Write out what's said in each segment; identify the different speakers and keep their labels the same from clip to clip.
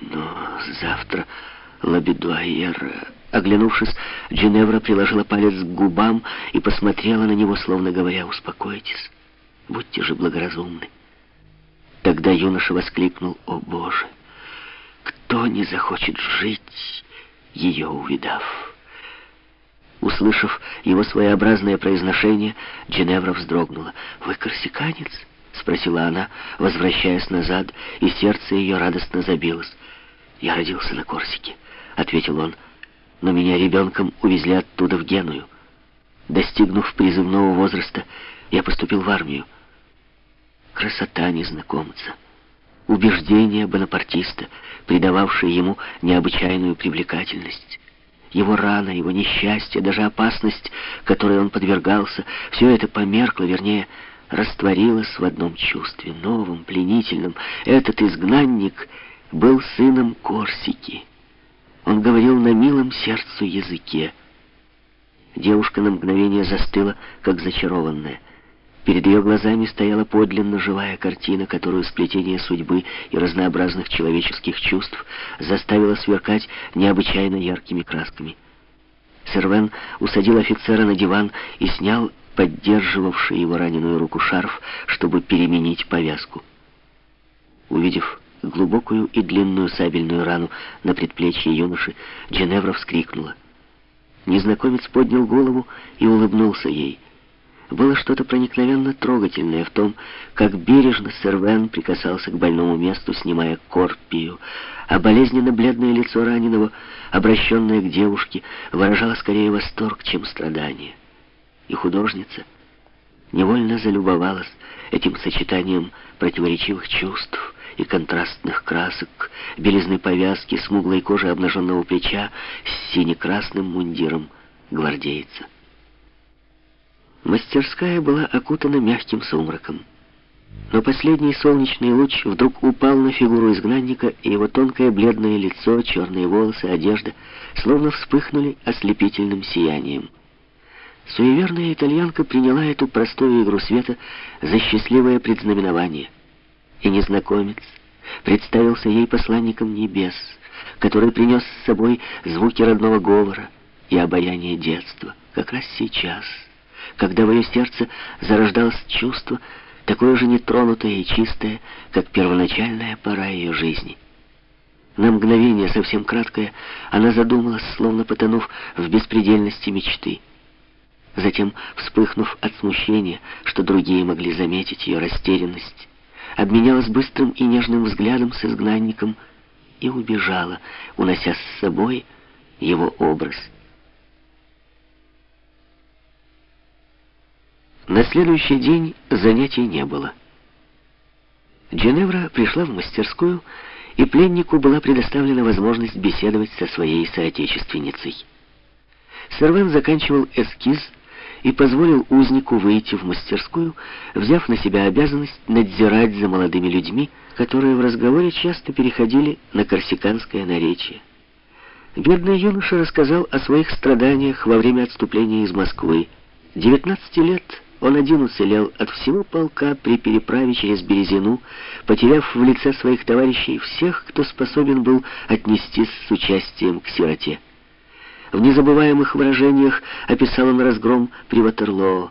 Speaker 1: Но завтра Лабидуайер... Оглянувшись, Джиневра приложила палец к губам и посмотрела на него, словно говоря, «Успокойтесь, будьте же благоразумны». Тогда юноша воскликнул, «О Боже! Кто не захочет жить, ее увидав?» Услышав его своеобразное произношение, Джиневра вздрогнула. «Вы корсиканец?» — спросила она, возвращаясь назад, и сердце ее радостно забилось. «Я родился на Корсике», — ответил он, — «но меня ребенком увезли оттуда в Геную. Достигнув призывного возраста, я поступил в армию. Красота незнакомца, убеждение бонапартиста, придававшее ему необычайную привлекательность». Его рана, его несчастье, даже опасность, которой он подвергался, все это померкло, вернее, растворилось в одном чувстве, новом, пленительном. Этот изгнанник был сыном Корсики. Он говорил на милом сердцу языке. Девушка на мгновение застыла, как зачарованная. Перед ее глазами стояла подлинно живая картина, которую сплетение судьбы и разнообразных человеческих чувств заставило сверкать необычайно яркими красками. Сервен усадил офицера на диван и снял поддерживавший его раненую руку шарф, чтобы переменить повязку. Увидев глубокую и длинную сабельную рану на предплечье юноши, Дженевра вскрикнула. Незнакомец поднял голову и улыбнулся ей — было что-то проникновенно трогательное в том, как бережно Сервен прикасался к больному месту, снимая корпию, а болезненно бледное лицо раненого, обращенное к девушке, выражало скорее восторг, чем страдание. И художница невольно залюбовалась этим сочетанием противоречивых чувств и контрастных красок, белизны повязки, смуглой кожи обнаженного плеча с сине-красным мундиром гвардейца. Мастерская была окутана мягким сумраком. Но последний солнечный луч вдруг упал на фигуру изгнанника, и его тонкое бледное лицо, черные волосы, одежда словно вспыхнули ослепительным сиянием. Суеверная итальянка приняла эту простую игру света за счастливое предзнаменование. И незнакомец представился ей посланником небес, который принес с собой звуки родного говора и обаяние детства, как раз сейчас — когда в ее сердце зарождалось чувство, такое же нетронутое и чистое, как первоначальная пора ее жизни. На мгновение, совсем краткое, она задумалась, словно потонув в беспредельности мечты. Затем, вспыхнув от смущения, что другие могли заметить ее растерянность, обменялась быстрым и нежным взглядом с изгнанником и убежала, унося с собой его образ. На следующий день занятий не было. Дженевра пришла в мастерскую, и пленнику была предоставлена возможность беседовать со своей соотечественницей. Сервен заканчивал эскиз и позволил узнику выйти в мастерскую, взяв на себя обязанность надзирать за молодыми людьми, которые в разговоре часто переходили на корсиканское наречие. Бедный юноша рассказал о своих страданиях во время отступления из Москвы. 19 лет он один уцелел от всего полка при переправе через Березину, потеряв в лице своих товарищей всех, кто способен был отнестись с участием к сироте. В незабываемых выражениях описал он разгром при Ватерлоо.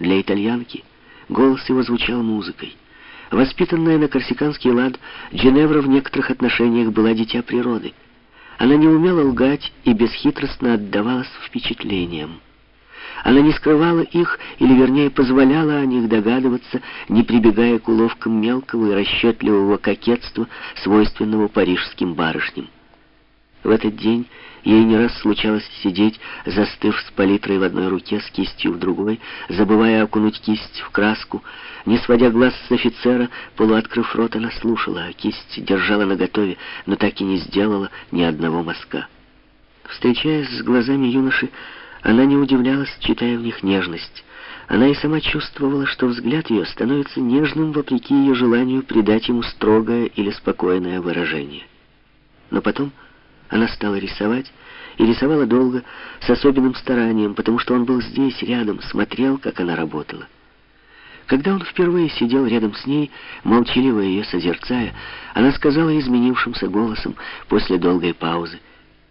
Speaker 1: Для итальянки голос его звучал музыкой. Воспитанная на корсиканский лад, Дженевра в некоторых отношениях была дитя природы. Она не умела лгать и бесхитростно отдавалась впечатлениям. Она не скрывала их, или вернее позволяла о них догадываться, не прибегая к уловкам мелкого и расчетливого кокетства, свойственного парижским барышням. В этот день ей не раз случалось сидеть, застыв с палитрой в одной руке, с кистью в другой, забывая окунуть кисть в краску. Не сводя глаз с офицера, полуоткрыв рот, она слушала, а кисть держала наготове, но так и не сделала ни одного мазка. Встречаясь с глазами юноши, она не удивлялась, читая в них нежность. Она и сама чувствовала, что взгляд ее становится нежным вопреки ее желанию придать ему строгое или спокойное выражение. Но потом она стала рисовать, и рисовала долго, с особенным старанием, потому что он был здесь, рядом, смотрел, как она работала. Когда он впервые сидел рядом с ней, молчаливо ее созерцая, она сказала изменившимся голосом после долгой паузы —